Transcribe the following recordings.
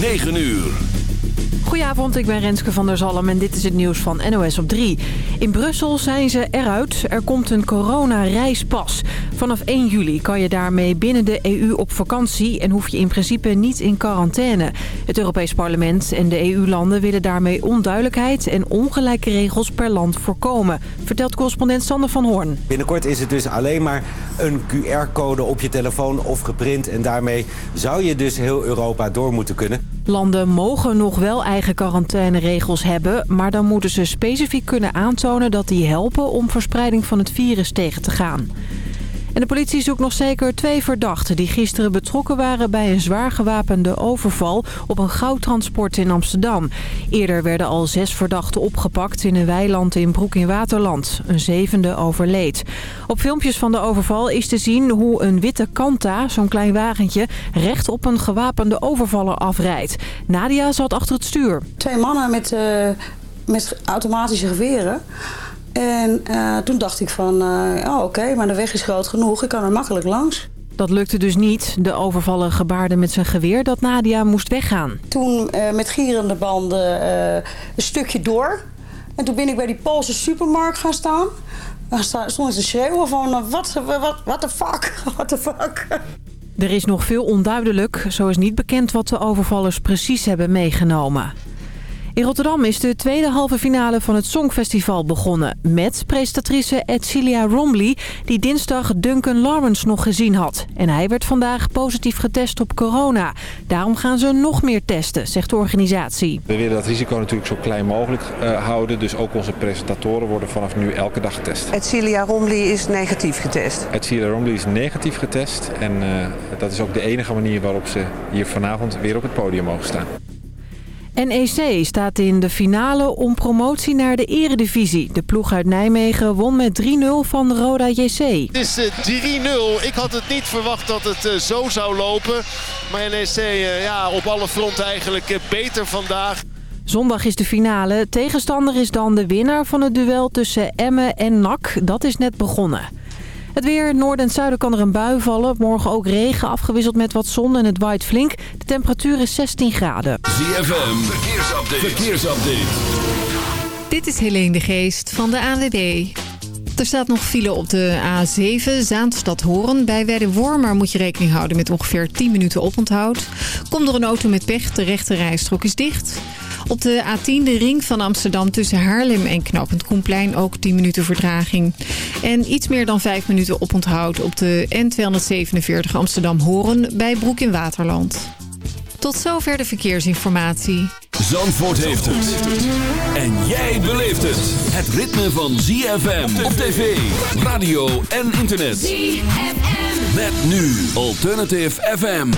9 uur. Goedenavond, ik ben Renske van der Zalm en dit is het nieuws van NOS op 3. In Brussel zijn ze eruit. Er komt een corona-reispas. Vanaf 1 juli kan je daarmee binnen de EU op vakantie... en hoef je in principe niet in quarantaine. Het Europees Parlement en de EU-landen willen daarmee onduidelijkheid... en ongelijke regels per land voorkomen, vertelt correspondent Sander van Hoorn. Binnenkort is het dus alleen maar een QR-code op je telefoon of geprint... en daarmee zou je dus heel Europa door moeten kunnen. Landen mogen nog wel eigen quarantaineregels hebben... maar dan moeten ze specifiek kunnen aantonen dat die helpen om verspreiding van het virus tegen te gaan. En de politie zoekt nog zeker twee verdachten die gisteren betrokken waren bij een zwaar gewapende overval op een goudtransport in Amsterdam. Eerder werden al zes verdachten opgepakt in een weiland in Broek in Waterland. Een zevende overleed. Op filmpjes van de overval is te zien hoe een witte Kanta, zo'n klein wagentje, recht op een gewapende overvaller afrijdt. Nadia zat achter het stuur. Twee mannen met, uh, met automatische geweren. En uh, toen dacht ik van, uh, oh, oké, maar de weg is groot genoeg. Ik kan er makkelijk langs. Dat lukte dus niet. De overvaller gebaarde met zijn geweer dat Nadia moest weggaan. Toen uh, met gierende banden een stukje door. En toen ben ik bij die Poolse supermarkt gaan staan. Daar stond te schreeuwen van, wat what the fuck, what the fuck. Er is nog veel onduidelijk. Zo is niet bekend wat de overvallers precies hebben meegenomen. In Rotterdam is de tweede halve finale van het Songfestival begonnen... met presentatrice Edcilia Romley, die dinsdag Duncan Lawrence nog gezien had. En hij werd vandaag positief getest op corona. Daarom gaan ze nog meer testen, zegt de organisatie. We willen dat risico natuurlijk zo klein mogelijk uh, houden. Dus ook onze presentatoren worden vanaf nu elke dag getest. Edcilia Romley is negatief getest? Edcilia Romley is negatief getest. En uh, dat is ook de enige manier waarop ze hier vanavond weer op het podium mogen staan. NEC staat in de finale om promotie naar de eredivisie. De ploeg uit Nijmegen won met 3-0 van Roda JC. Het is 3-0. Ik had het niet verwacht dat het zo zou lopen. Maar NEC ja, op alle fronten eigenlijk beter vandaag. Zondag is de finale. Tegenstander is dan de winnaar van het duel tussen Emmen en NAC. Dat is net begonnen. Het weer, noorden en zuiden kan er een bui vallen. Morgen ook regen, afgewisseld met wat zon en het waait flink. De temperatuur is 16 graden. ZFM, verkeersupdate. verkeersupdate. Dit is Helene de Geest van de ANWB. Er staat nog file op de A7, Zaanstad-Horen. Bij Wormer moet je rekening houden met ongeveer 10 minuten oponthoud. Komt er een auto met pech, de rechte rijstrook is dicht... Op de A10, de ring van Amsterdam tussen Haarlem en Knopend Koenplein ook 10 minuten verdraging. En iets meer dan 5 minuten oponthoud op de N247 Amsterdam-Horen bij Broek in Waterland. Tot zover de verkeersinformatie. Zandvoort heeft het. En jij beleeft het. Het ritme van ZFM op tv, radio en internet. ZFM. Met nu Alternative FM.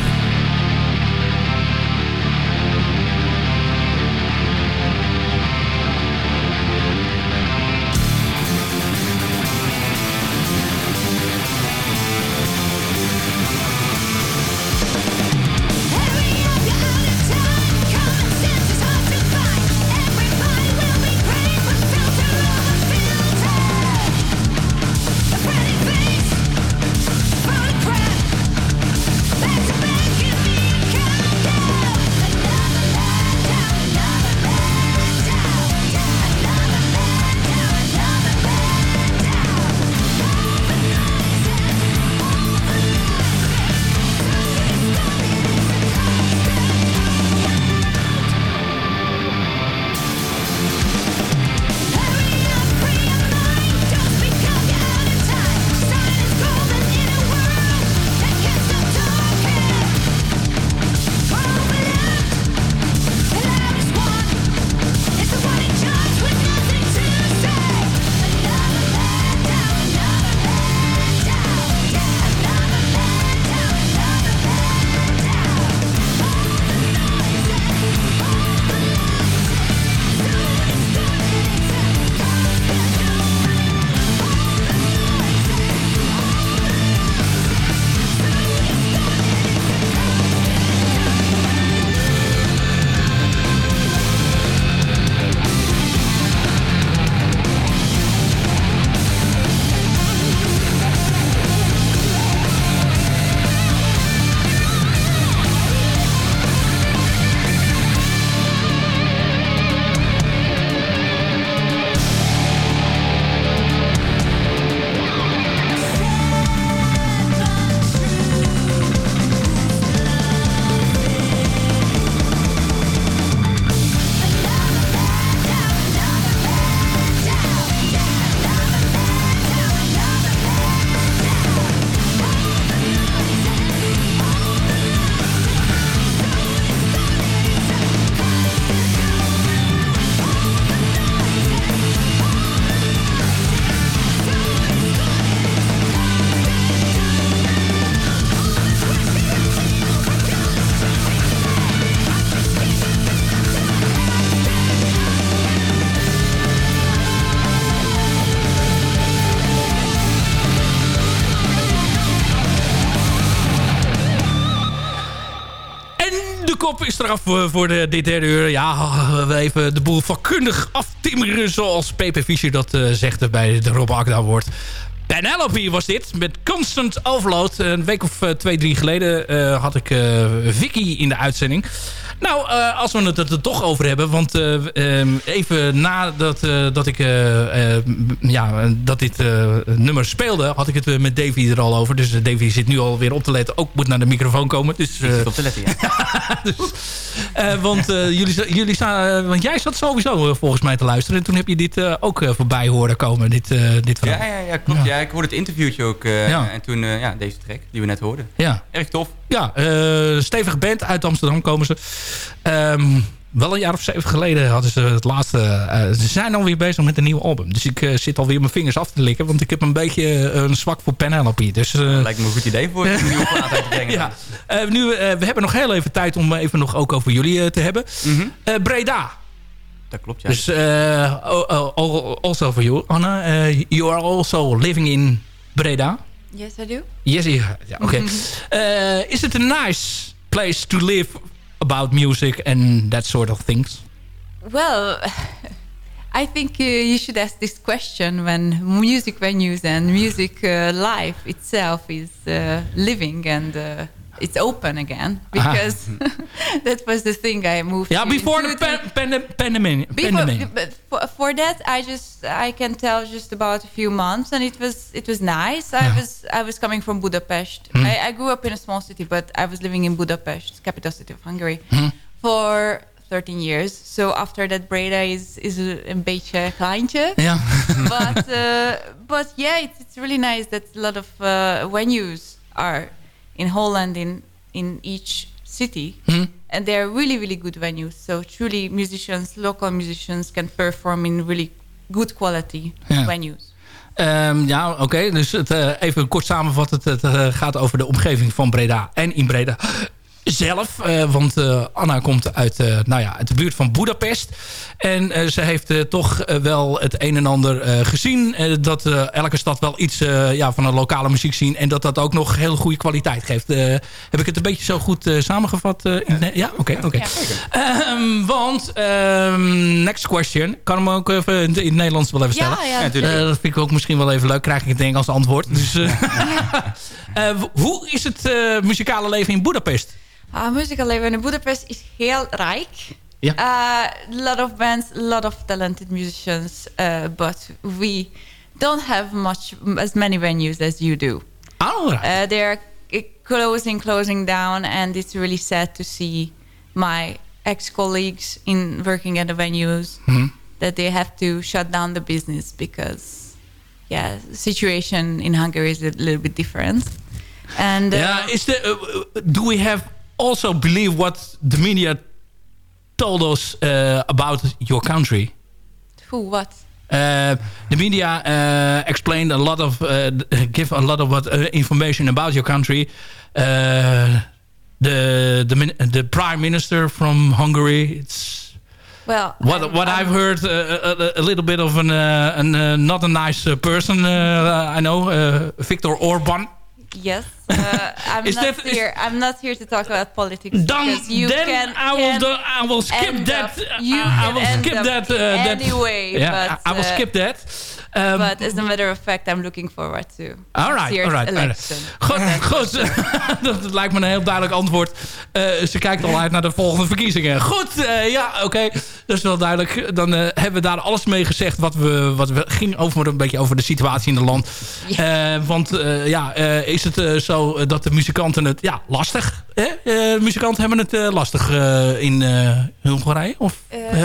Kop is eraf voor, voor de, dit derde uur. Ja, we even de boel vakkundig aftimmeren... zoals PP Fischer dat uh, zegt bij de Rob Akda wordt. Penelope was dit, met Constant Overload. Een week of uh, twee, drie geleden had ik Vicky in de uitzending. Nou, uh, als we het er toch over hebben. Want uh, um, even nadat uh, dat ik, ja, dat dit nummer speelde... had ik het met Davy er al over. Dus Davy zit nu alweer op te letten. Ook moet naar de microfoon komen. Dus, op te letten, ja. dus, want, jullie, jullie want jij zat sowieso volgens mij te luisteren. En toen heb je dit ook voorbij horen komen. Dit, dit verhaal. Ja, ja, ja, klopt. Ja. ja. ik hoorde het interviewtje ook. Ja. En toen, ja, deze track die we net hoorden. Ja. Erg tof. Ja, stevige band. Uit Amsterdam komen ze. Um, wel een jaar of zeven geleden hadden ze het laatste... Uh, ze zijn alweer bezig met een nieuw album. Dus ik uh, zit alweer mijn vingers af te likken. Want ik heb een beetje een zwak voor Penelope. Dus, uh, lijkt me een goed idee voor een nieuwe plaat uit te brengen. ja. nu, we hebben nog heel even tijd om even nog ook over jullie te hebben. Mm -hmm. Breda. Dat klopt, ja. Dus also for you, Anna. you are also living in Breda. Yes, I do. Yes, ja, oké. Okay. is it a nice place to live about music and that sort of things? Well, I think uh, you should ask this question when music venues and music uh, life itself is uh, living and uh, it's open again because that was the thing I moved. Yeah, before the pandemic. Pan before, but for, for, that, I just I can tell just about a few months, and it was it was nice. I was I was coming from Budapest. Hmm. I, I, grew up in a small city, but I was living in Budapest, capital city of Hungary, hmm. for 13 years. So after that, Breda is is a, een beetje kleintje. Yeah. but uh, but yeah, it's, it's really nice that a lot of uh, venues are in Holland in in each city. Hmm. And they're really, really good venues. So truly musicians, local musicians can perform in really good quality ja. venues. Um, ja, oké. Okay. Dus het, uh, even kort samenvatten. Het, het uh, gaat over de omgeving van Breda en in Breda zelf. Uh, want uh, Anna komt uit, uh, nou ja, uit de buurt van Budapest. En ze heeft toch wel het een en ander gezien. dat elke stad wel iets ja, van een lokale muziek zien. En dat dat ook nog heel goede kwaliteit geeft. heb ik het een beetje zo goed samengevat? In, ja, oké. oké. Ehm, want, um, next question. Kan hem ook even in, het Nederlands wel even stellen. Ja, ja. dat vind ik ook misschien wel even leuk. Krijg ik het Engels antwoord. Dus, hoe is het muzikale leven in Budapest? Uh, musical leven in Budapest is heel rijk. Yeah. Uh, a lot of bands, a lot of talented musicians, uh, but we don't have much as many venues as you do. Oh, right. uh, they're closing, closing down, and it's really sad to see my ex-colleagues in working at the venues mm -hmm. that they have to shut down the business because, yeah, the situation in Hungary is a little bit different. And yeah, is the uh, do we have also believe what the media told us uh, about your country. Who? What? Uh, the media uh, explained a lot of, uh, give a lot of what, uh, information about your country. Uh, the the the prime minister from Hungary. It's well. What I'm, what i have heard a, a, little bit of an, an not a nice person. I know Viktor Orban. Yes, uh, I'm not that, here. I'm not here to talk about politics. Dan, you then can, I will, do, I will skip that. Up, you I, I will skip that. Uh, anyway, that, yeah, but, I, I will skip uh, that. Um, but as a matter of fact, I'm looking forward to all right, all right, election. Goed, goed. dat lijkt me een heel duidelijk antwoord. Uh, ze kijkt al uit naar de volgende verkiezingen. Goed, uh, ja, oké. Okay. Dat is wel duidelijk. Dan uh, hebben we daar alles mee gezegd wat we, wat we ging over een beetje over de situatie in het land. Ja. want ja, is het zo dat de muzikanten het ja lastig? Hè? muzikanten hebben het lastig in Hongarije? Of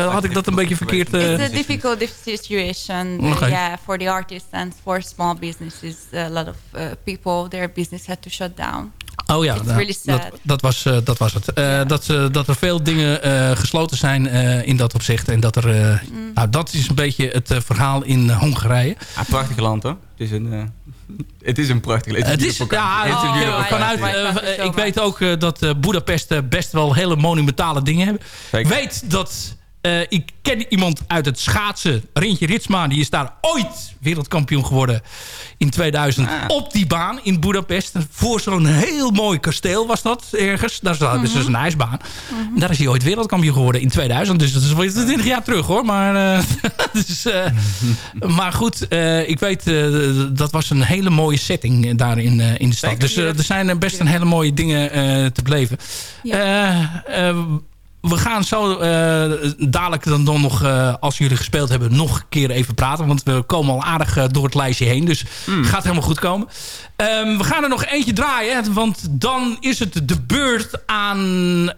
had ik dat een beetje verkeerd? It's a difficult situation. Okay. Yeah, for the artists and for small businesses, a lot of uh, people, their business had to shut down. Oh ja, nou, really dat, dat, was, uh, dat was het. Uh, yeah. dat, uh, dat er veel dingen gesloten zijn in dat opzicht. En dat er, mm. nou, dat is een beetje het verhaal in Hongarije. Ja, prachtig land hoor. Het is een, het is een prachtig land. Het is, ja, oh, vanuit, ik weet ook dat Budapest best wel hele monumentale dingen hebben. Ik weet dat ik ken iemand uit het schaatsen. Rintje Ritsma. Die is daar ooit wereldkampioen geworden in 2000 ah. op die baan in Budapest. Voor zo'n heel mooi kasteel was dat ergens. Daar is mm dus een ijsbaan. Mhm. Daar is hij ooit wereldkampioen geworden in 2000. Dus dat is wel 20 jaar terug hoor. Maar, uh, dus, uh, maar goed, ik weet, dat was een hele mooie setting daar in, in de stad. Dus er zijn best een hele mooie dingen te beleven. Ja we gaan zo uh, dadelijk dan, dan nog, uh, als jullie gespeeld hebben, nog een keer even praten. Want we komen al aardig uh, door het lijstje heen. Dus mm. gaat helemaal goed komen. Um, we gaan er nog eentje draaien. Want dan is het de beurt aan,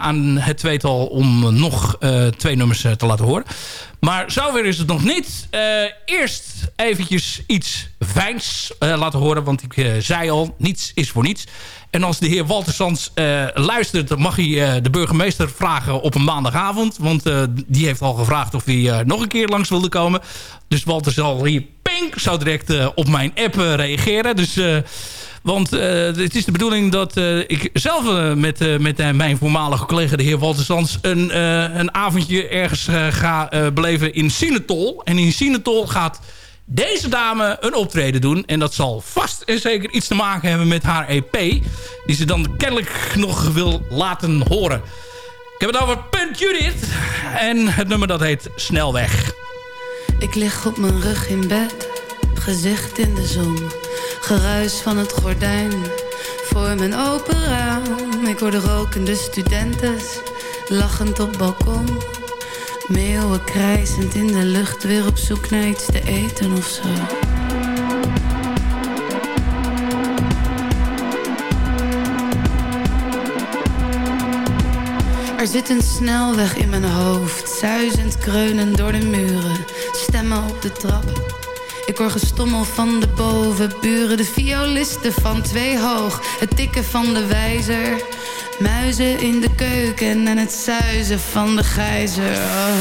aan het tweetal om nog twee nummers te laten horen. Maar zover is het nog niet. eerst eventjes iets fijns laten horen. Want ik zei al, niets is voor niets. En als de heer Walter Sands uh, luistert... mag hij de burgemeester vragen op een maandagavond. Want die heeft al gevraagd of hij nog een keer langs wilde komen. Dus Walter zal hier pink zo direct op mijn app reageren. Dus... Want uh, het is de bedoeling dat uh, ik zelf met, uh, met mijn voormalige collega, de heer Walter Sands... een, een avondje ergens ga beleven in Sinetol. En in Sinetol gaat deze dame een optreden doen. En dat zal vast en zeker iets te maken hebben met haar EP. Die ze dan kennelijk nog wil laten horen. Ik heb het over Punt Judith. En het nummer dat heet Snelweg. Ik lig op mijn rug in bed. Gezicht in de zon. Geruis van het gordijn. Voor mijn open raam. Ik hoor de rokende studenten. Lachend op balkon. Meeuwen krijzend in de lucht, weer op zoek naar iets te eten of zo. Er zit een snelweg in mijn hoofd, zuizend kreunen door de muren, stemmen op de trap. Ik hoor gestommel van de bovenburen, de violisten van twee hoog, het tikken van de wijzer. Muizen in de keuken en het zuizen van de gijzer. Oh.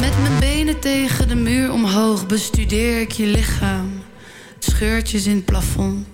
Met mijn benen tegen de muur omhoog bestudeer ik je lichaam. Scheurtjes in het plafond.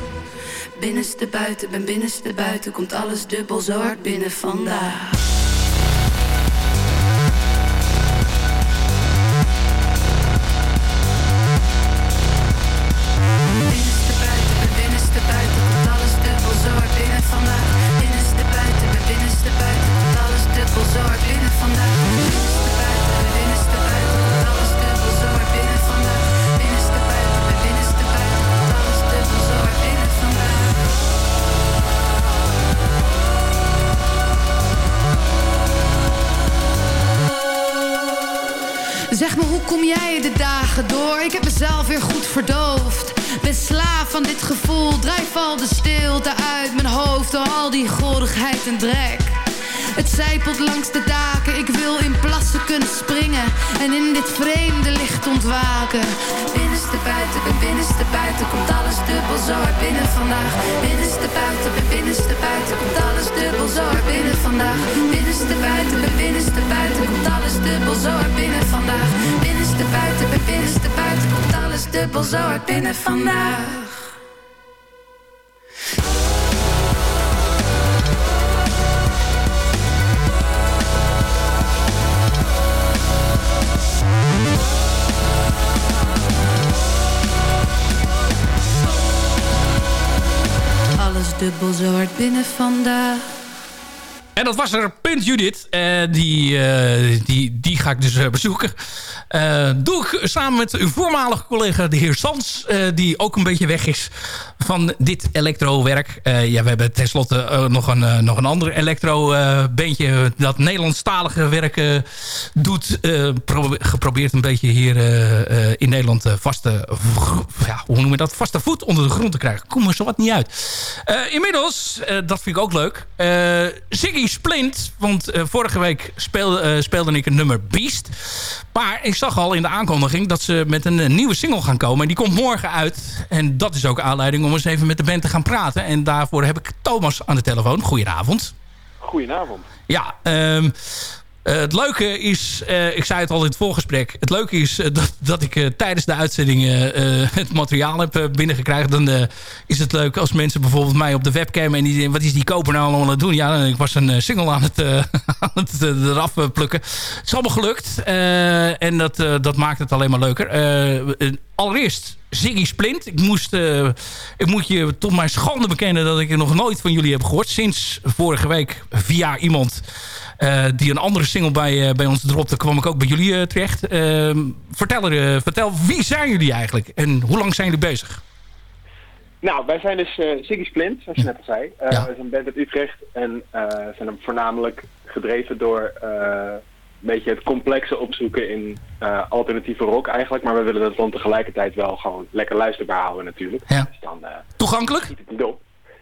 Binnenste buiten, ben binnenste buiten, komt alles dubbel zo hard binnen vandaag. Mezelf weer goed verdoofd. Ben slaaf van dit gevoel, drijf al de stilte uit mijn hoofd door al die gorigheid en drek. Zijpelt langs de daken, ik wil in plassen kunnen springen en in dit vreemde licht ontwaken. Binnenste buiten, ben binnenste buiten, komt alles dubbel zo hard binnen vandaag. Binnenste buiten, ben binnenste buiten, komt alles dubbel zo hard binnen vandaag. Binnenste buiten, ben binnenste buiten, komt alles dubbel zo hard binnen vandaag. Binnenste buiten, ben binnenste buiten, komt alles dubbel zo hard binnen vandaag. Dubbel zo hard binnen vandaag. En dat was er Punt Judith. die, die, die ga ik dus bezoeken. doe ik samen met uw voormalige collega, de heer Sans. die ook een beetje weg is van dit elektrowerk. ja, we hebben tenslotte nog, een, nog een ander elektro-beentje... dat Nederlandstalige werken doet. geprobeerd een beetje hier in Nederland vaste... ja, hoe noem je dat? Vaste voet onder de grond te krijgen. Kom er zo wat niet uit. inmiddels, dat vind ik ook leuk... Ziggy Splint, want vorige week speelde, speelde ik een nummer Beast... Maar ik zag al in de aankondiging dat ze met een nieuwe single gaan komen. En die komt morgen uit. En dat is ook aanleiding om eens even met de band te gaan praten. En daarvoor heb ik Thomas aan de telefoon. Goedenavond. Goedenavond. Ja, um, uh, het leuke is, uh, ik zei het al in het voorgesprek... het leuke is uh, dat, dat ik tijdens de uitzending het materiaal heb binnengekregen. Dan is het leuk als mensen bijvoorbeeld mij op de webcam... en die wat is die koper nou allemaal aan het doen? Ja, ik was een single aan het, aan het eraf plukken. Het is allemaal gelukt. en dat, dat maakt het alleen maar leuker. allereerst Ziggy Splint. Ik, moest, ik moet je tot mijn schande bekennen... dat ik er nog nooit van jullie heb gehoord. Sinds vorige week via iemand die een andere single bij, uh, bij ons dropte, kwam ik ook bij jullie uh, terecht. Ehm, vertel, er, vertel, wie zijn jullie eigenlijk en hoe lang zijn jullie bezig? Nou, wij zijn dus Siggy Splint, zoals je net al zei. Ja. We zijn een band uit Utrecht en zijn hem voornamelijk gedreven door een beetje het complexe opzoeken in alternatieve rock eigenlijk. Maar we willen dat dan tegelijkertijd wel gewoon lekker luisterbaar houden natuurlijk. Ja. Dus dan, Toegankelijk?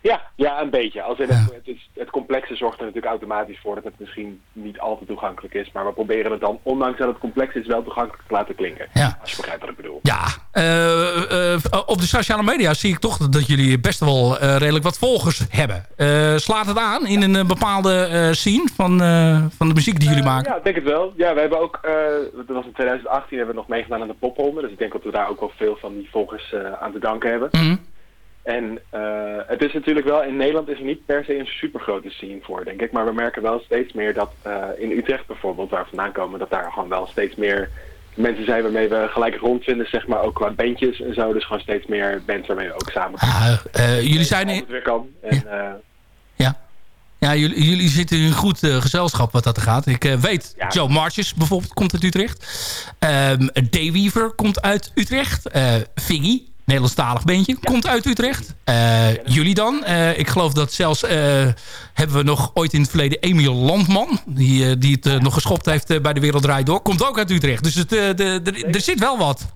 Ja, ja, een beetje. Als het, het, is, het complexe zorgt er natuurlijk automatisch voor dat het misschien niet altijd toegankelijk is. Maar we proberen het dan, ondanks dat het complex is, wel toegankelijk te laten klinken. Ja. Als je begrijpt wat ik bedoel. Ja, uh, uh, op de sociale media zie ik toch dat jullie best wel redelijk wat volgers hebben. slaat het aan in een bepaalde scene van, van de muziek die jullie maken? Ja, ik denk het wel. Ja, we hebben ook, dat was in 2018, hebben we nog meegedaan aan de popronde. Dus ik denk dat we daar ook wel veel van die volgers aan te danken hebben. Mm en uh, het is natuurlijk wel, in Nederland is er niet per se een super grote scene voor, denk ik. Maar we merken wel steeds meer dat uh, in Utrecht bijvoorbeeld, waar we vandaan komen, dat daar gewoon wel steeds meer mensen zijn waarmee we gelijk rondvinden, zeg maar, ook qua bandjes en zo. Dus gewoon steeds meer bands waarmee we ook samen ah, uh, jullie zijn... In... weer kan. En, ja. ja. Ja, jullie, jullie zitten in een goed gezelschap wat dat gaat. Ik weet, ja. Joe Marches bijvoorbeeld komt uit Utrecht. Um, Dayweaver komt uit Utrecht. Figgy Nederlandstalig beentje. Komt uit Utrecht. Uh, jullie dan? Uh, ik geloof dat zelfs... Uh, hebben we nog ooit in het verleden Emiel Landman. Die, die het nog geschopt heeft bij de Wereld Draait Door. Komt ook uit Utrecht. Dus het, er zit wel wat.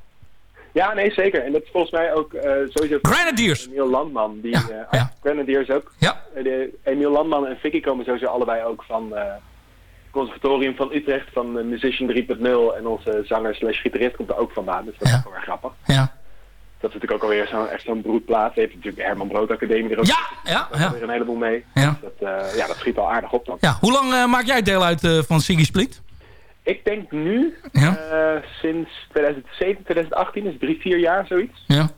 Ja, nee, zeker. En dat is volgens mij ook sowieso... Grenadiers! Emiel Landman. Die, ja, ja. Grenadiers ook. Ja. De, Emiel Landman en Vicky komen sowieso allebei ook van... het conservatorium van Utrecht. Van Musician 3.0. En onze zanger slash gitarist komt er ook vandaan. Dus dat is wel erg grappig. Ja dat is natuurlijk ook alweer zo'n echt zo'n broedplaats. Je hebt natuurlijk de Herman Brood Academie er ook. Ja, ja, ja. weer een heleboel mee. Ja. Dus dat, uh, ja, dat schiet al aardig op dan. Ja, hoe lang uh, maak jij deel uit uh, van Siggy Split? Ik denk nu, ja. sinds 2017, 2018, dus drie, vier jaar zoiets. Ja.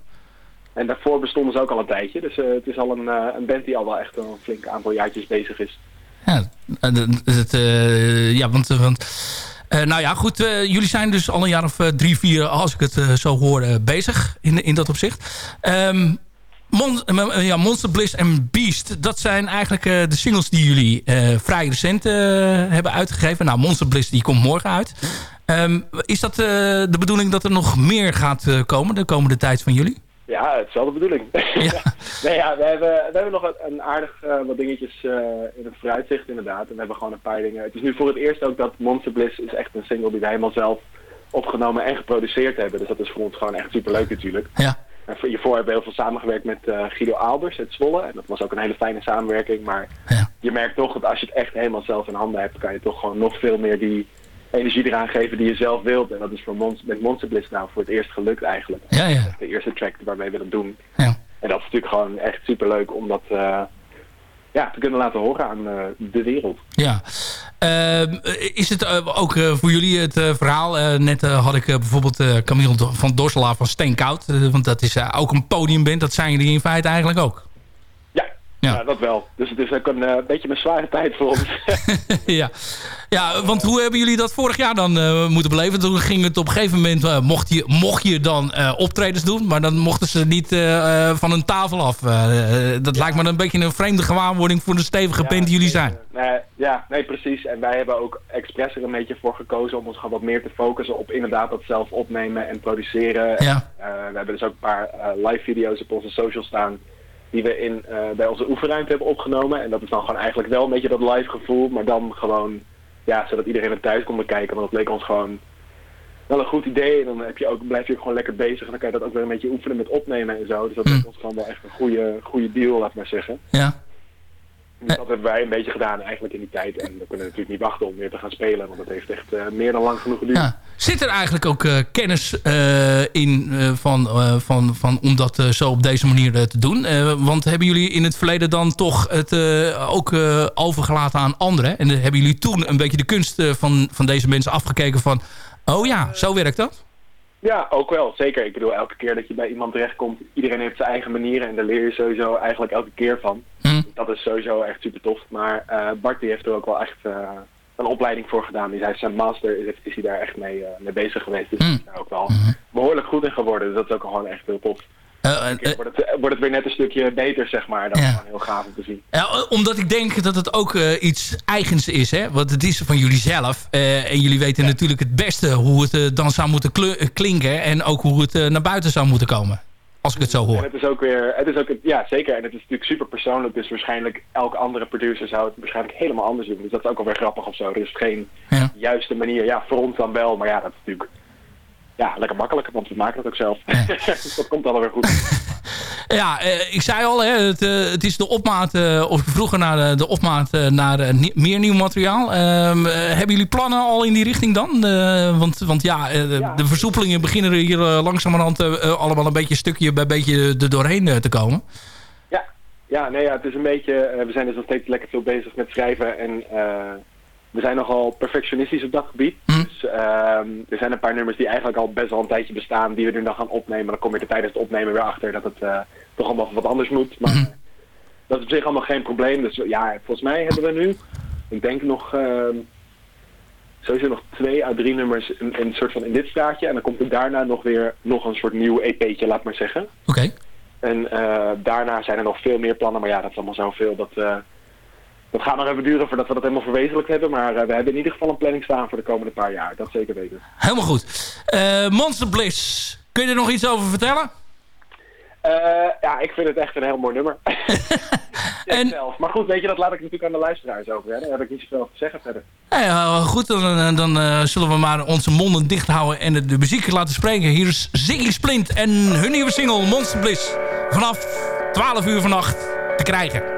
En daarvoor bestonden ze ook al een tijdje. Dus het is al een, een band die al wel echt een flink aantal jaartjes bezig is. Ja, het, ja want... want nou ja, goed. Uh, jullie zijn dus al een jaar of uh, drie, vier, als ik het zo hoor, bezig in, in dat opzicht. Um, Monster Bliss en Beast, dat zijn eigenlijk de singles die jullie vrij recent hebben uitgegeven. Nou, Monster Bliss die komt morgen uit. Um, is dat de bedoeling dat er nog meer gaat komen de komende tijd van jullie? Ja, het is wel de bedoeling. Ja. nee, ja, we hebben, we hebben nog een aardig uh, wat dingetjes uh, in het vooruitzicht inderdaad. En we hebben gewoon een paar dingen. Het is nu voor het eerst ook dat Monster Bliss is echt een single die wij helemaal zelf opgenomen en geproduceerd hebben. Dus dat is voor ons gewoon echt super leuk natuurlijk. Ja. En hiervoor hebben we heel veel samengewerkt met uh, Guido Albers uit Zwolle. En dat was ook een hele fijne samenwerking. Maar ja. je merkt toch dat als je het echt helemaal zelf in handen hebt, kan je toch gewoon nog veel meer die energie eraan geven die je zelf wilt. En dat is voor met Monster Bliss nou voor het eerst gelukt eigenlijk. Ja, ja. De eerste track waarmee we dat doen. Ja. En dat is natuurlijk gewoon echt super leuk om dat uh, ja, te kunnen laten horen aan uh, de wereld. Ja. Uh, is het uh, ook voor jullie het verhaal? net had ik bijvoorbeeld Camille van Dorselaar van Steenkoud. want dat is ook een podiumband. Dat zijn jullie in feite eigenlijk ook. Ja. dat wel. Dus het is ook een uh, beetje een zware tijd voor ons. ja. ja, want hoe hebben jullie dat vorig jaar dan uh, moeten beleven? Toen ging het op een gegeven moment, uh, mocht, je, mocht je dan optredens doen, maar dan mochten ze niet van een tafel af. dat lijkt me een beetje een vreemde gewaarwording voor de stevige ja, band die jullie zijn. Nee, Ja, nee, precies. En wij hebben ook expres er een beetje voor gekozen om ons gewoon wat meer te focussen op inderdaad dat zelf opnemen en produceren. Ja. We hebben dus ook een paar live video's op onze social staan die we in, uh, bij onze oefenruimte hebben opgenomen. En dat is dan gewoon eigenlijk wel een beetje dat live gevoel, maar dan gewoon, ja, zodat iedereen er thuis kon bekijken. Want dat leek ons gewoon wel een goed idee. En dan heb je ook, blijf je ook gewoon lekker bezig en dan kan je dat ook weer een beetje oefenen met opnemen en zo. Dus dat Mm. is ons gewoon wel echt een goede, goede deal, laat maar zeggen. Ja. Dus dat hebben wij een beetje gedaan eigenlijk in die tijd. En we kunnen natuurlijk niet wachten om weer te gaan spelen. Want dat heeft echt uh, meer dan lang genoeg geduurd. Ja. Zit er eigenlijk ook uh, kennis uh, in van, van, van, om dat zo op deze manier te doen? want hebben jullie in het verleden dan toch het ook overgelaten aan anderen? En hebben jullie toen een beetje de kunst van, van deze mensen afgekeken van... Oh ja, zo werkt dat? Ja, ook wel. Zeker. Ik bedoel, elke keer dat je bij iemand terechtkomt, iedereen heeft zijn eigen manieren en daar leer je sowieso eigenlijk elke keer van. Hm. Dat is sowieso echt super tof. Maar uh, Bart die heeft er ook wel echt uh, een opleiding voor gedaan. Die zei zijn master is, is hij daar echt mee, uh, mee bezig geweest. Dus hij is daar ook wel behoorlijk goed in geworden. Dus dat is ook gewoon echt heel tof. wordt, het, wordt het weer net een stukje beter, zeg maar. Dat is gewoon heel gaaf om te zien. Ja, omdat ik denk dat het ook uh, iets eigens is. Hè? Want het is van jullie zelf. Uh, en jullie weten ja. natuurlijk het beste hoe het uh, dan zou moeten klinken. En ook hoe het naar buiten zou moeten komen. Als ik het zo hoor. En het is ook weer, het is ook, ja zeker. En het is natuurlijk super persoonlijk. Dus waarschijnlijk elke andere producer zou het waarschijnlijk helemaal anders doen. Dus dat is ook alweer grappig of zo. Er is geen ja. juiste manier. Ja, voor ons dan wel. Maar ja, dat is natuurlijk ja, lekker makkelijk, want we maken het ook zelf. Dat komt alweer goed. ja, eh, ik zei al, hè, het, uh, het is de opmaat, uh, of vroeger naar de, de opmaat naar meer nieuw materiaal. Ehm, hebben jullie plannen al in die richting dan? want, want ja, ja, de versoepelingen beginnen er hier langzamerhand allemaal een beetje stukje bij beetje er doorheen te komen. Ja, ja, nee, ja, het is een beetje, we zijn dus nog steeds lekker veel bezig met schrijven en we zijn nogal perfectionistisch op dat gebied. Hm. Dus uh, er zijn een paar nummers die eigenlijk al best wel een tijdje bestaan, die we nu dan gaan opnemen. Dan kom je er tijdens het opnemen weer achter dat het uh, toch allemaal wat anders moet. Maar hm. dat is op zich allemaal geen probleem. Dus ja, volgens mij hebben we nu, ik denk nog, uh, sowieso nog twee à drie nummers in, in, een soort van in dit straatje. En dan komt er daarna nog weer nog een soort nieuw EP'tje, laat maar zeggen. Oké. Okay. En uh, daarna zijn er nog veel meer plannen, maar ja, dat is allemaal zoveel dat... Dat gaat nog even duren voordat we dat helemaal verwezenlijkt hebben. Maar uh, we hebben in ieder geval een planning staan voor de komende paar jaar. Dat zeker weten. Helemaal goed. Uh, Monster Bliss. Kun je er nog iets over vertellen? Uh, ja, ik vind het echt een heel mooi nummer. en... zelf. Maar goed, weet je, dat laat ik natuurlijk aan de luisteraars over. Hè? Daar heb ik niet zoveel te zeggen verder. Ja, goed, dan, dan uh, zullen we maar onze monden dicht houden en de, de muziek laten spreken. Hier is Ziggy Splint en hun nieuwe single Monster Bliss. Vanaf 12 uur vannacht te krijgen.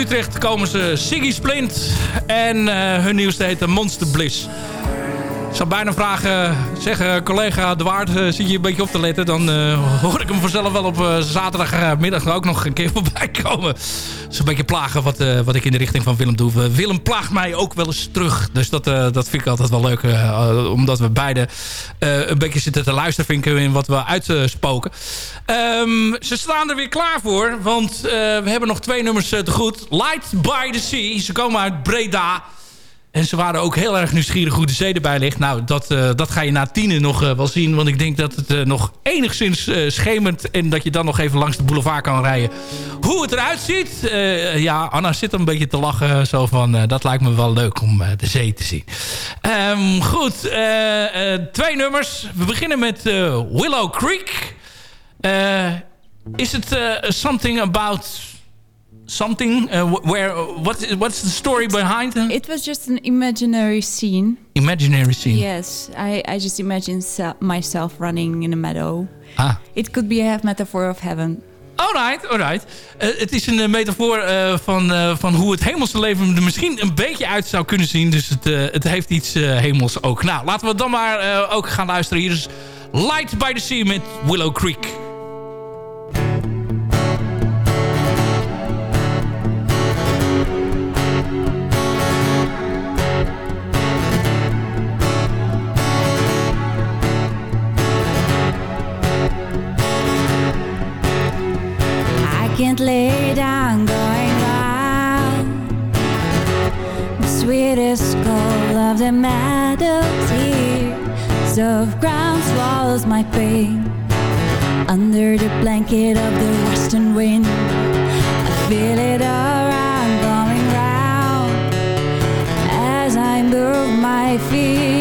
Utrecht komen ze Siggy Splint. En hun nieuwste heet Monster Bliss. Ik zou bijna vragen, zeggen collega De Waard, uh, zit je een beetje op te letten? Dan uh, hoor ik hem vanzelf wel op uh, zaterdagmiddag ook nog een keer voorbij komen. Dat is een beetje plagen wat, wat ik in de richting van Willem doe. Willem plaagt mij ook wel eens terug. Dus dat, dat vind ik altijd wel leuk. omdat we beide een beetje zitten te luisteren vinken in wat we uitspoken. Um, ze staan er weer klaar voor. Want we hebben nog twee nummers te goed. Light by the Sea. Ze komen uit Breda. En ze waren ook heel erg nieuwsgierig hoe de zee erbij ligt. Nou, dat, uh, dat ga je na tienen nog uh, wel zien. Want ik denk dat het uh, nog enigszins schemert. En dat je dan nog even langs de boulevard kan rijden. Hoe het eruit ziet. ja, Anna zit een beetje te lachen. Zo van, dat lijkt me wel leuk om de zee te zien. Um, goed, twee nummers. We beginnen met Willow Creek. is het something about something? Uh, where? What? What's the story behind it? It was just an imaginary scene. Imaginary scene. Yes, I, I just imagine myself running in a meadow. Ah. It could be a metaphor of heaven. Alright, alright. Uh, het is een uh, metafoor uh, van, van hoe het hemelse leven er misschien een beetje uit zou kunnen zien. Dus het, het heeft iets hemels ook. Nou, laten we dan maar ook gaan luisteren. Hier is Light by the Sea met Willow Creek. Soft ground swallows my pain. Under the blanket of the western wind I feel it around, going round As I move my feet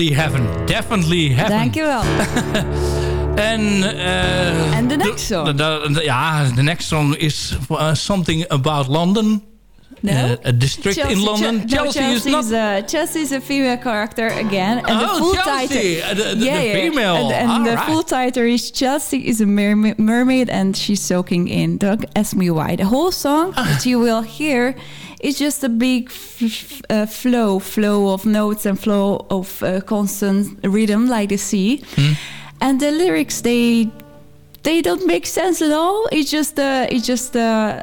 Definitely Heaven. Definitely Heaven. Dankjewel. En uh, And the next song? The, the, the, ja, the next song is uh, Something About London. No. Uh, a district Chelsea, in London. Ch Chelsea, no, is not... A, Chelsea is a female character again. And oh, the full Chelsea! Title, the, the, yeah, the female. And, and the right. full title is Chelsea is a mermaid and she's soaking in. Don't ask me why. The whole song that you will hear is just a big uh, flow, flow of notes and flow of uh, constant rhythm like the sea. Hmm. And the lyrics, they they don't make sense at all. It's just a, it's just a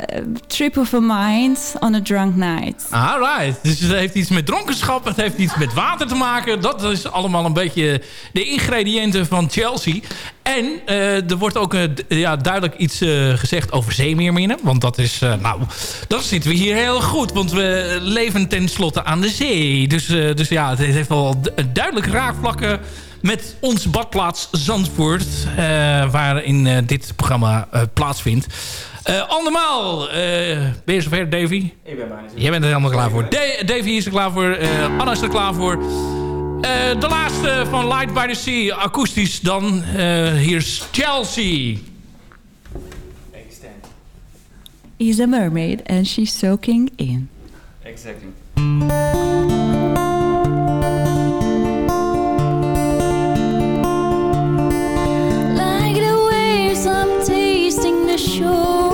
trip of a mind on a drunk night. Ah, right. Dus het heeft iets met dronkenschap, het heeft iets met water te maken. Dat is allemaal een beetje de ingrediënten van Chelsea. En uh, er wordt ook uh, ja, duidelijk iets uh, gezegd over zeemeerminnen. Want dat is, nou, dat zitten we hier heel goed. Want we leven tenslotte aan de zee. Dus, dus ja, het heeft wel duidelijk raakvlakken met onze badplaats Zandvoort. Uh, waarin uh, dit programma uh, plaatsvindt. andermaal, ben je zover Davy? Ik ben bijna. Jij bent er helemaal klaar voor. Da Davy is er klaar voor. Anna is er klaar voor. de laatste van Light by the Sea. Akoestisch dan. hier is Chelsea. He's a mermaid and she's soaking in. Exactly. sure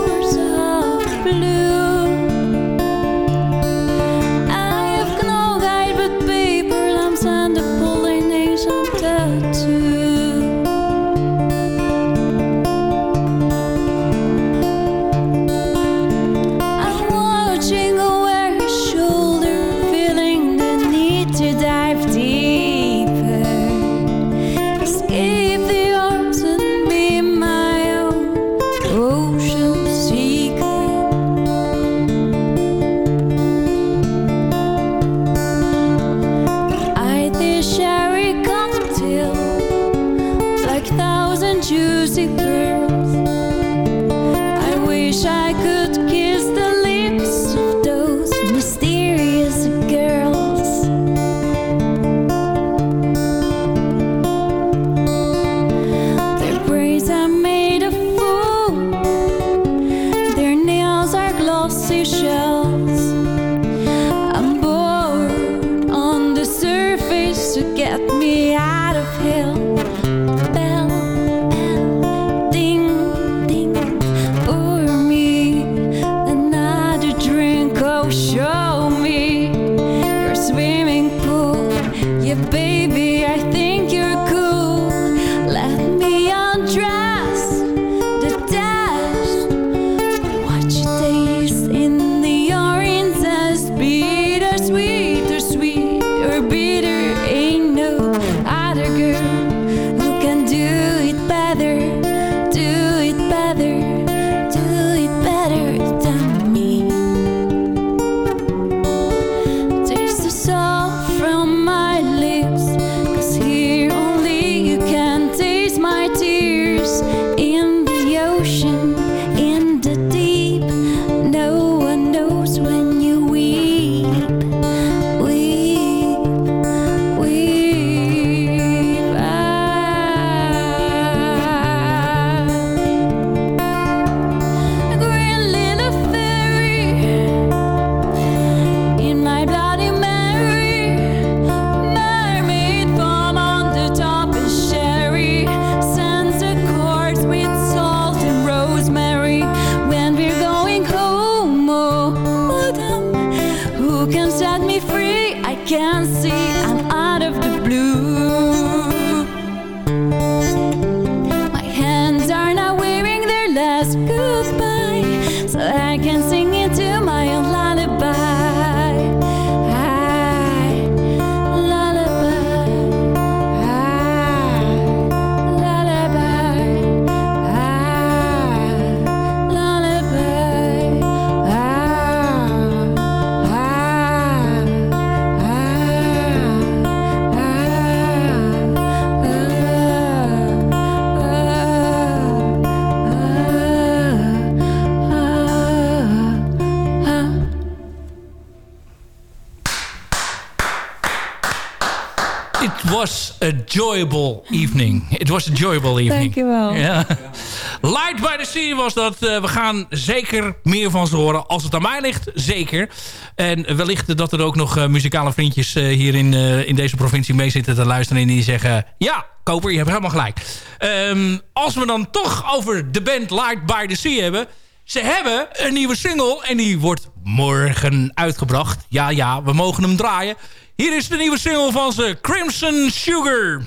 was enjoyable evening. Dankjewel. Ja. Light by the Sea was dat. Eh, we gaan zeker meer van ze horen. Als het aan mij ligt, zeker. En wellicht dat er ook nog eh, muzikale vriendjes eh, hier in, in deze provincie mee zitten te luisteren. En die zeggen, ja, Koper, je hebt helemaal gelijk. Ehm, als we dan toch over de band Light by the Sea hebben. Ze hebben een nieuwe single en die wordt morgen uitgebracht. Ja, ja, we mogen hem draaien. Hier is de nieuwe single van ze, Crimson Sugar.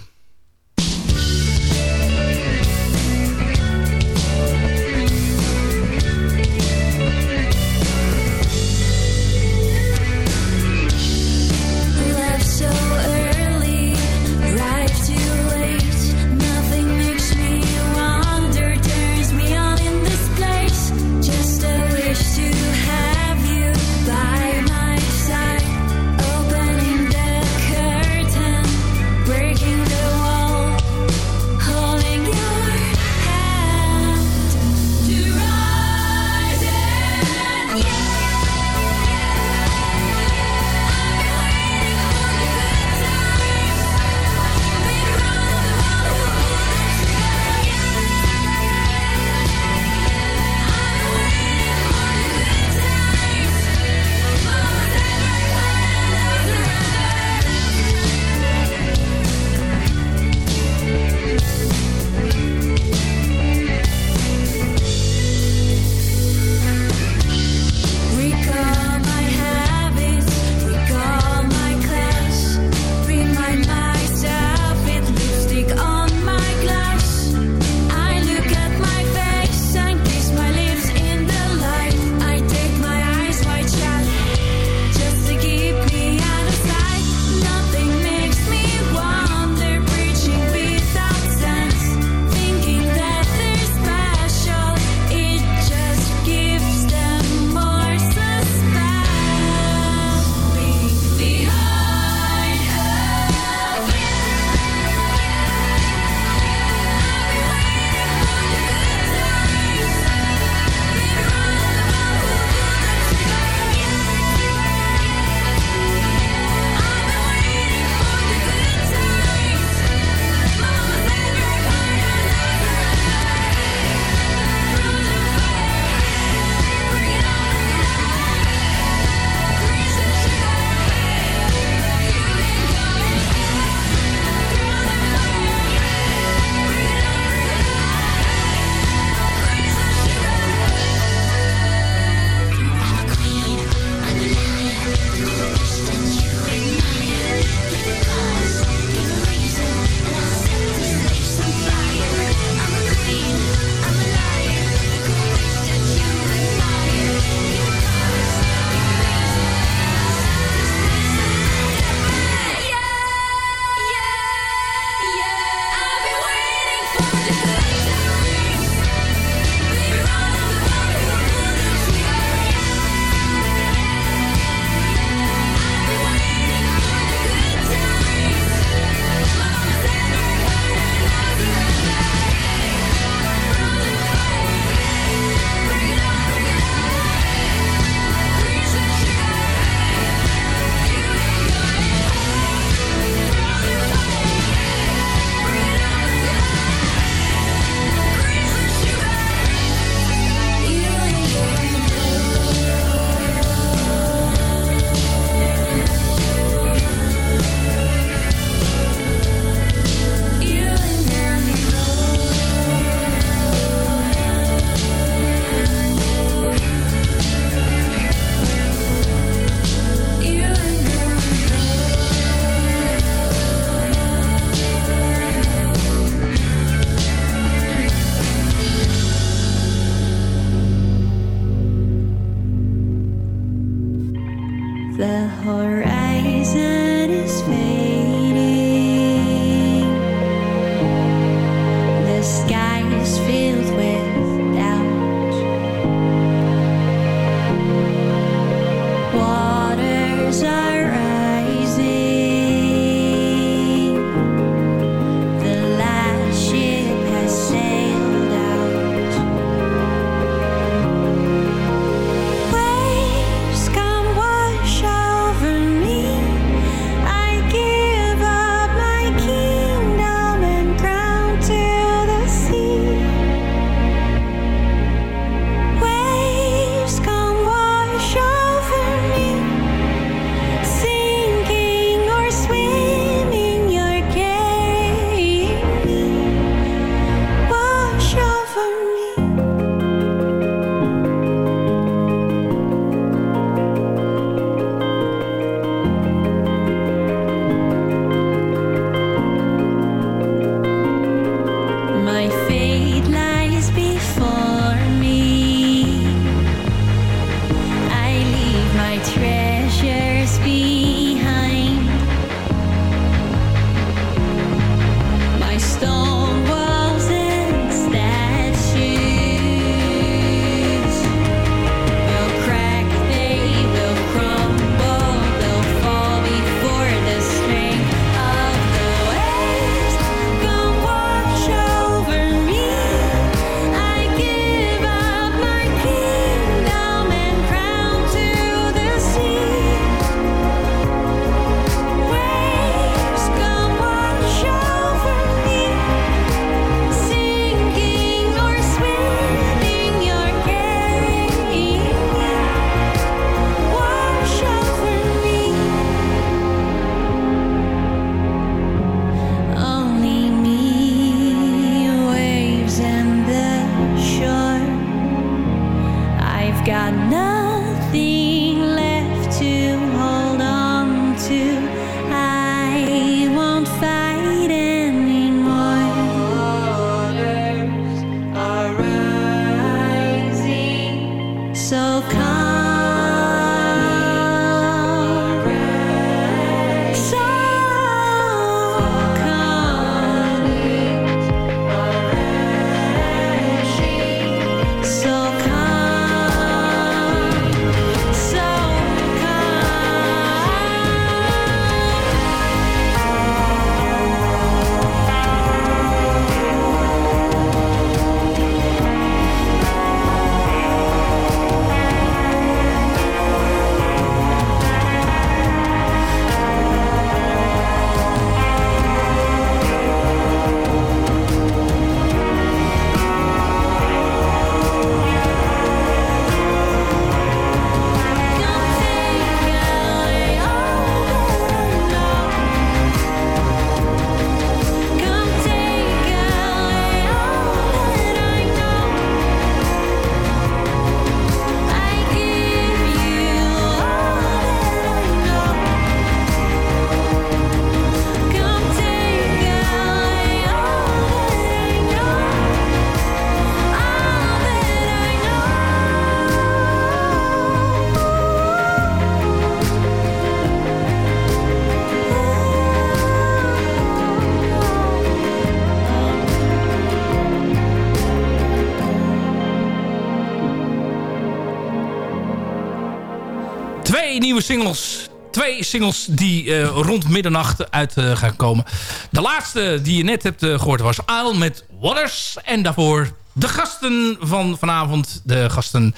Singles. Twee singles die eh, rond middernacht uit eh, gaan komen. De laatste die je net hebt eh, gehoord was Aal met Waters. En daarvoor de gasten van vanavond. De gasten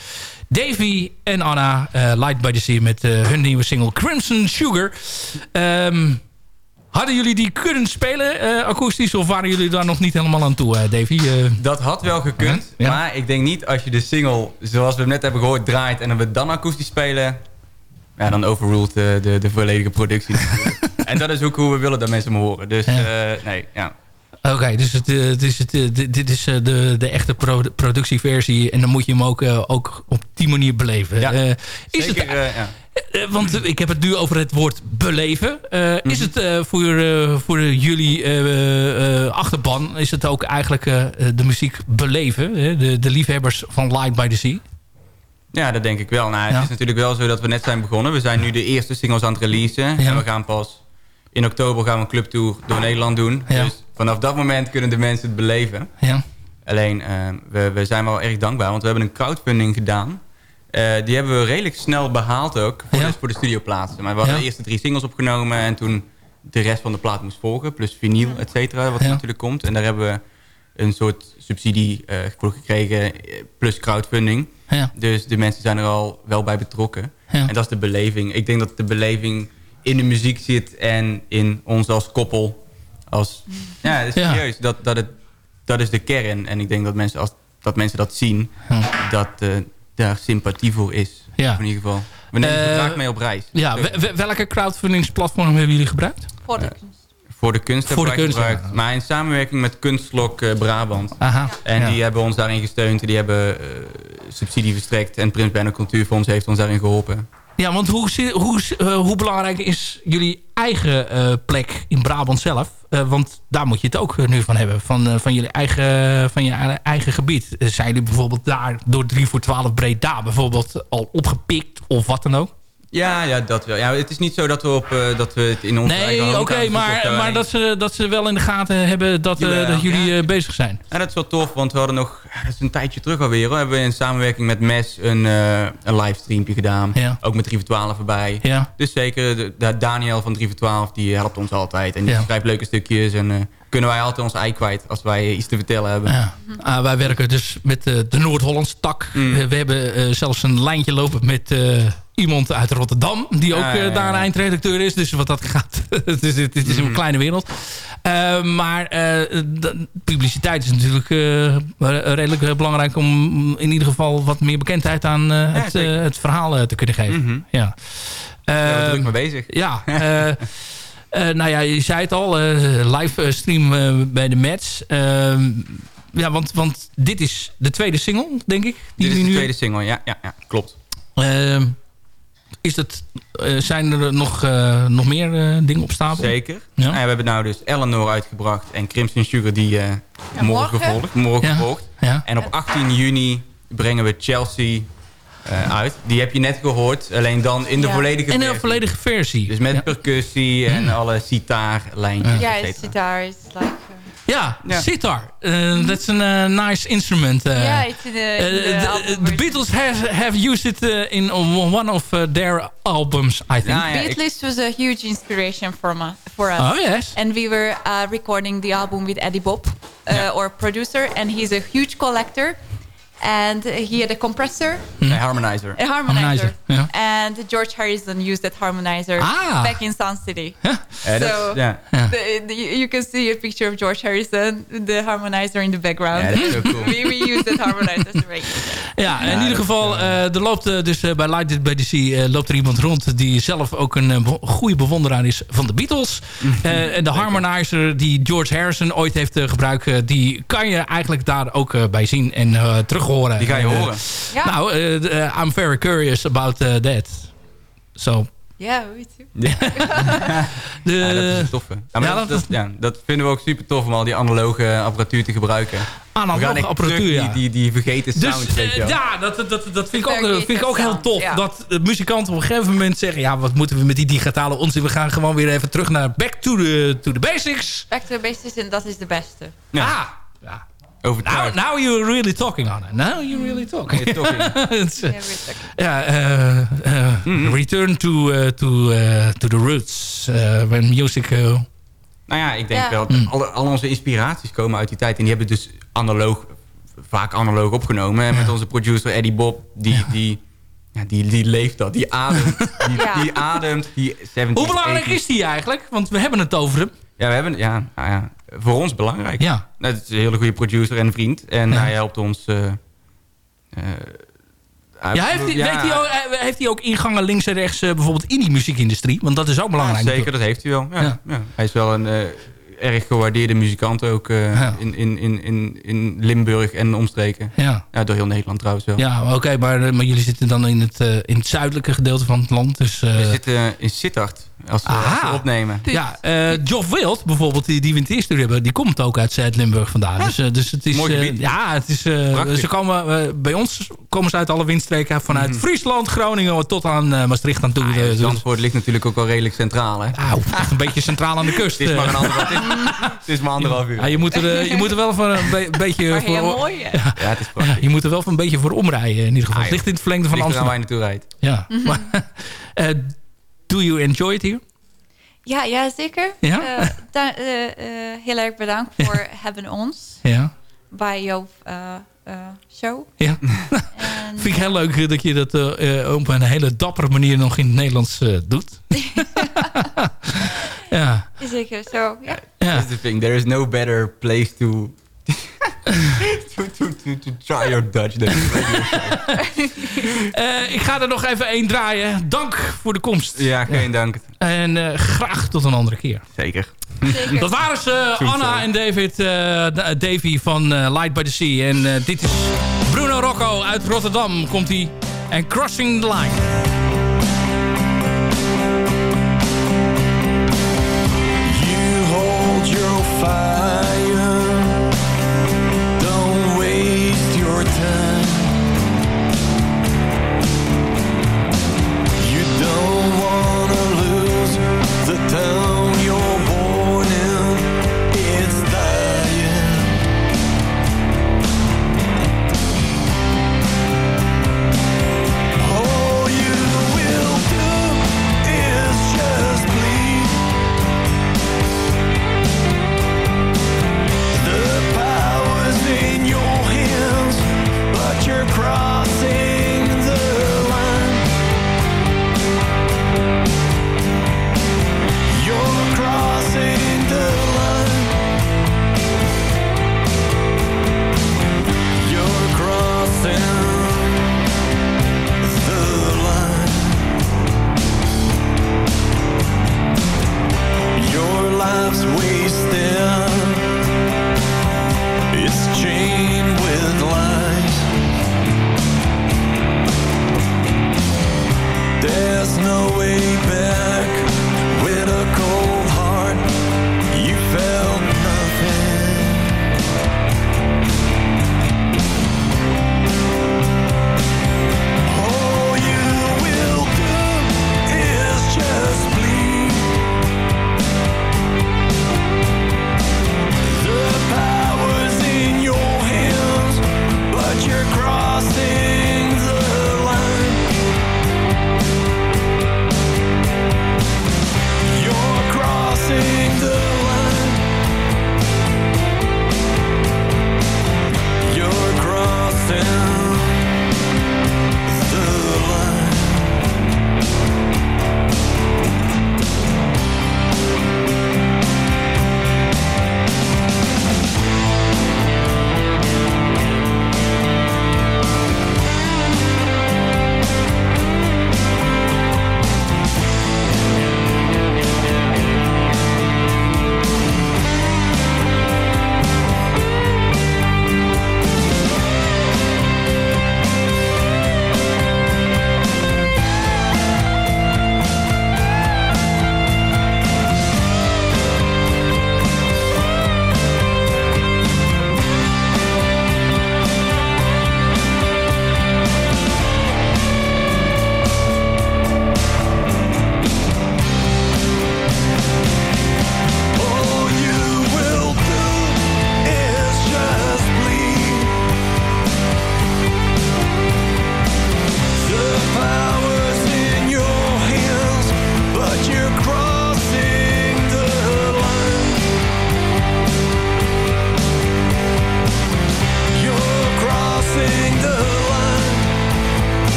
Davy en Anna. Light by the Sea met hun nieuwe single Crimson Sugar. Ehm, hadden jullie die kunnen spelen akoestisch? Of waren jullie daar nog niet helemaal aan toe, eh, Davy? Dat had wel gekund. Ja. Maar ik denk niet als je de single, zoals we hem net hebben gehoord, draait... en dan we dan akoestisch spelen... Ja, dan overruled de, de, de volledige productie. en dat is ook hoe we willen dat mensen me horen. Dus eh, nee, ja. Oké, dus het, eh, het is het, eh, dit, is eh, de, de echte pro- productieversie. En dan moet je hem ook, eh, ook op die manier beleven. Ja, Eh, is zeker, het, eh, ja. eh, want ik heb het nu over het woord beleven. Eh, Is het eh, voor, eh, voor jullie eh, eh, achterban... is het ook eigenlijk eh, de muziek beleven? De, de liefhebbers van Light by the Sea? Ja, dat denk ik wel. Nou, het is natuurlijk wel zo dat we net zijn begonnen. We zijn nu de eerste singles aan het releasen. En we gaan pas in oktober gaan we een clubtour door Nederland doen. Dus vanaf dat moment kunnen de mensen het beleven. Ja. Alleen, eh, we, we zijn wel erg dankbaar, want we hebben een crowdfunding gedaan. Eh, die hebben we redelijk snel behaald ook, voor, de, voor de studioplaatsen. Maar we hadden Ja. de eerste drie singles opgenomen en toen de rest van de plaat moest volgen. Plus vinyl, et cetera, wat Ja. natuurlijk komt. En daar hebben we een soort subsidie eh, voor gekregen, plus crowdfunding. Ja. Dus de mensen zijn er al wel bij betrokken. Ja. En dat is de beleving. Ik denk dat de beleving in de muziek zit en in ons als koppel. Als, ja, het is Ja. serieus. Dat, dat, het, dat is de kern. En ik denk dat mensen, als, dat, mensen dat zien, dat eh, daar sympathie voor is. Ja. In ieder geval. We nemen ze Eh, graag mee op reis. Ja, welke crowdfundingsplatform hebben jullie gebruikt? Voor de kunst Voor hebben de wij kunst, gebruikt. Maar in samenwerking met Kunstlok eh, Brabant. Aha, En ja. die hebben ons daarin gesteund. Die hebben eh, subsidie verstrekt. En Prins Bernhard Cultuurfonds heeft ons daarin geholpen. Ja, want hoe, hoe, eh, hoe belangrijk is jullie eigen plek in Brabant zelf? Want daar moet je het ook nu van hebben. Van, van, jullie eigen, van je eigen gebied. Zijn jullie bijvoorbeeld daar door 3 voor 12 Breda bijvoorbeeld al opgepikt of wat dan ook? Ja, ja, dat wel. Ja, het is niet zo dat we, op, eh, dat we het in onze Nee, oké, maar, maar dat, ze, dat ze wel in de gaten hebben dat, eh, dat jullie eh, bezig zijn. Ja, dat is wel tof, want we hadden nog, dat is een tijdje terug alweer, hoor, hebben we in samenwerking met MES een, een livestreampje gedaan. Ja. Ook met 3 voor 12 erbij. Ja. Dus zeker, de, de Daniel van 3 voor 12, die helpt ons altijd. En die schrijft leuke stukjes en kunnen wij altijd ons ei kwijt als wij iets te vertellen hebben. Ja. Ah, wij werken dus met de Noord-Hollandse tak. Mm. We hebben zelfs een lijntje lopen met iemand uit Rotterdam... die ook ja, ja, daar ja. eindredacteur is. Dus wat dat gaat, het is, het is een Mm. kleine wereld. Eh, maar eh, de- publiciteit is natuurlijk redelijk belangrijk... om in ieder geval wat meer bekendheid aan het, het verhaal te kunnen geven. Ja. Daar zijn we Eh, druk mee bezig. ja, nou ja, je zei het al, live stream bij de match. Ehm, ja want, want dit is de tweede single, denk ik. Die Dit is de nu tweede single, ja, ja, ja klopt. Ehm, is het, eh, zijn er nog, eh, nog meer eh, dingen op stapel? Zeker. Ja. We hebben nou dus Eleanor uitgebracht en Crimson Sugar die eh, morgen, morgen. volgt. Morgen Ja. volgt. Ja. En op 18 juni brengen we Chelsea eh, uit. Die heb je net gehoord, alleen dan in de Ja. volledige En een versie. volledige versie. Dus met ja. percussie en alle et it's cetera. guitar. It's like... Ja, Ja. sitar. Uh, that's a nice instrument. Uh, yeah, it's in the, in uh. Beatles have, have used it uh, in one of uh, their albums, I think. Ja, ja, Beatles was a huge inspiration for, us. for us. Oh, yes. And we were uh, recording the album with Eddie Bob, uh, our producer, and he's a huge collector. And he had a compressor, Een harmonizer. a harmonizer, Harmonizer, and George Harrison used that harmonizer Ah. back in Sun City. Ja, dat is- So ja. the, the, you can see a picture of George Harrison, the harmonizer in the background. Ja, dat is cool. we, we use that harmonizer regular. Ja, in Ja, ieder geval, eh, er loopt eh, dus eh, bij Light It by the Sea eh, loopt er iemand rond die zelf ook een eh, goede bewonderaar is van de Beatles. Eh, en de harmonizer die George Harrison ooit heeft eh, gebruikt, eh, die kan je eigenlijk daar ook eh, bij zien en eh terug horen. Die ga je Eh, horen. Ja. Nou, eh, eh, I'm very curious about that. So, Yeah, me too. de, Ja, dat is toffe. Ja, Ja, dat, ja, dat vinden we ook super tof om al die analoge apparatuur te gebruiken. Analoge we apparatuur, terug ja. die, die, die vergeten Dus sound, weet je wel. ja, dat, dat, dat, vind, ik ook, vind ik ook heel tof. ja. Dat de muzikanten op een gegeven moment zeggen... ja, wat moeten we met die digitale onzin? We gaan gewoon weer even terug naar back to the, to the basics. Back to the basics, en dat is de beste. Ja. Ah, ja. Now, Overtuigd. now you're really talking on it. Now you're really talking. You're uh, Yeah, we're talking. ja, eh, eh, Mm-hmm. return to, eh, to, eh, to the roots. eh, when music... Nou ja, ik denk Ja. wel, dat alle, al onze inspiraties komen uit die tijd. En die hebben dus analoog, vaak analoog opgenomen. En met onze producer Eddie Bob, die, die, ja, die, die leeft dat. Die ademt. Die, Ja. die ademt. Die 70s, hoe belangrijk 80s. is die eigenlijk? Want we hebben het over hem. Ja, we hebben, ja, nou ja, voor ons belangrijk. Ja. Nou, het is een hele goede producer en vriend. En Ja. hij helpt ons... eh, eh, hij- Ja, heeft, hij, ja, weet hij ook, eh, heeft hij ook ingangen links en rechts bijvoorbeeld in die muziekindustrie? Want dat is ook belangrijk. Ja, zeker, natuurlijk. dat heeft hij wel. Ja. Hij is wel een erg gewaardeerde muzikant ook Ja. in, in, in, in, in Limburg en omstreken. Ja. Ja, door heel Nederland trouwens wel. Ja, oké, maar, maar jullie zitten dan in het, in het zuidelijke gedeelte van het land. Dus, We zitten in Sittard als we, als we Aha. opnemen. ja, eh Geoff Wild bijvoorbeeld, die, die we in het eerste uur hebben, die komt ook uit Zuid-Limburg vandaan. Dus, eh, dus het is, Mooi eh, ja, het is, eh, ze komen, bij ons komen ze uit alle windstreken, vanuit Friesland, Groningen tot aan eh, Maastricht aan toe. Ah, Eh, ja, dus- Zandvoort ligt natuurlijk ook al redelijk centraal. Hè? Een beetje centraal aan de kust. Het is maar een anderhalf, het is, het is maar anderhalf uur. Ja, je, moet er, eh, je moet er wel van een be- beetje... Maar voor- heel mooi? Ja, het is prachtig. je moet er wel van een beetje voor omrijden in ieder geval. Ah, het ligt in het verlengde van Ligt Amsterdam. waar je naartoe rijdt. Ja. Maar, eh, do you enjoy it here? Ja, ja zeker. Ja? Eh, da- eh, eh, heel erg bedankt voor hebben ons Ja. bij jouw eh, eh, show. Ja. En, Vind ik heel leuk dat je dat op een hele dappere manier nog in het Nederlands eh, doet. ja. Zeker, zo. Ja. That's the thing. There is no better place to... to, to, to, to try your Dutch Eh, ik ga er nog even één draaien. Dank voor de komst. Ja, geen dank. En eh, graag tot een andere keer. Zeker. Zeker. Dat waren ze, Anna en David, eh, Davy van eh, Light by the Sea. En eh, dit is Bruno Rocco uit Rotterdam, komt hij. En Crossing the Line.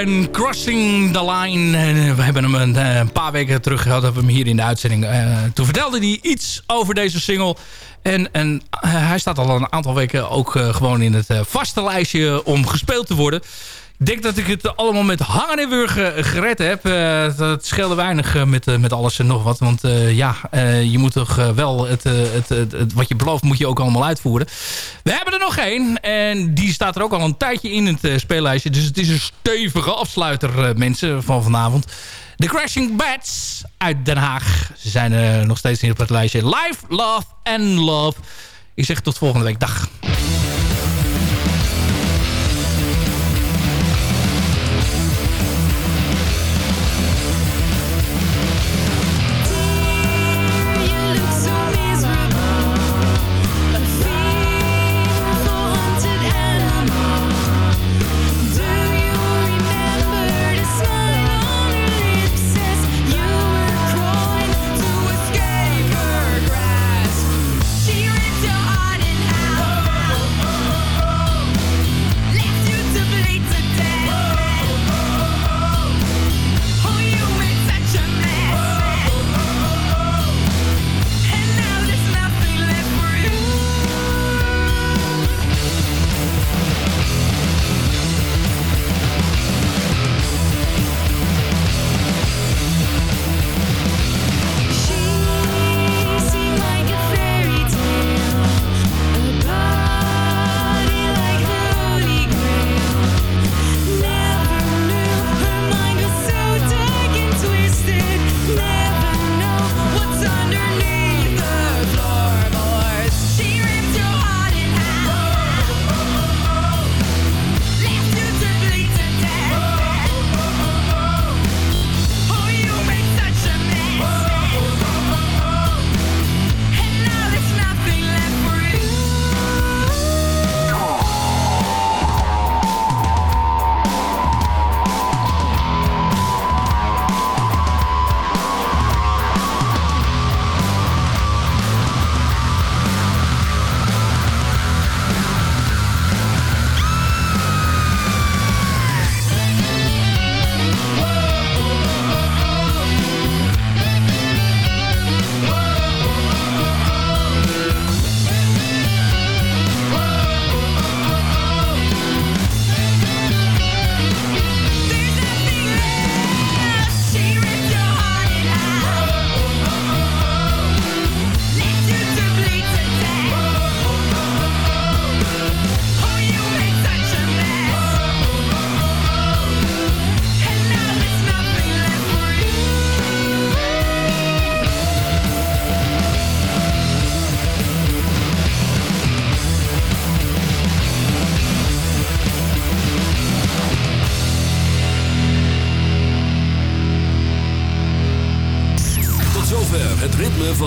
En Crossing the Line. Eh, we hebben hem een, eh, een paar weken terug gehad. Hebben we hem hier in de uitzending. Eh, toen vertelde hij iets over deze single. En, en hij staat al een aantal weken ook gewoon in het vaste lijstje om gespeeld te worden. Denk dat ik het allemaal met hangen en wurgen gered heb. Eh, dat scheelde weinig eh, met, eh, met alles en nog wat. Want eh, ja, eh, je moet toch eh, wel het, eh, het, het, wat je belooft moet je ook allemaal uitvoeren. We hebben er nog één. En die staat er ook al een tijdje in het eh, speellijstje. Dus het is een stevige afsluiter, eh, mensen, van vanavond. The Crashing Bats uit Den Haag. Ze zijn eh, nog steeds in het lijstje. Life, Love and Love. Ik zeg tot volgende week. Dag.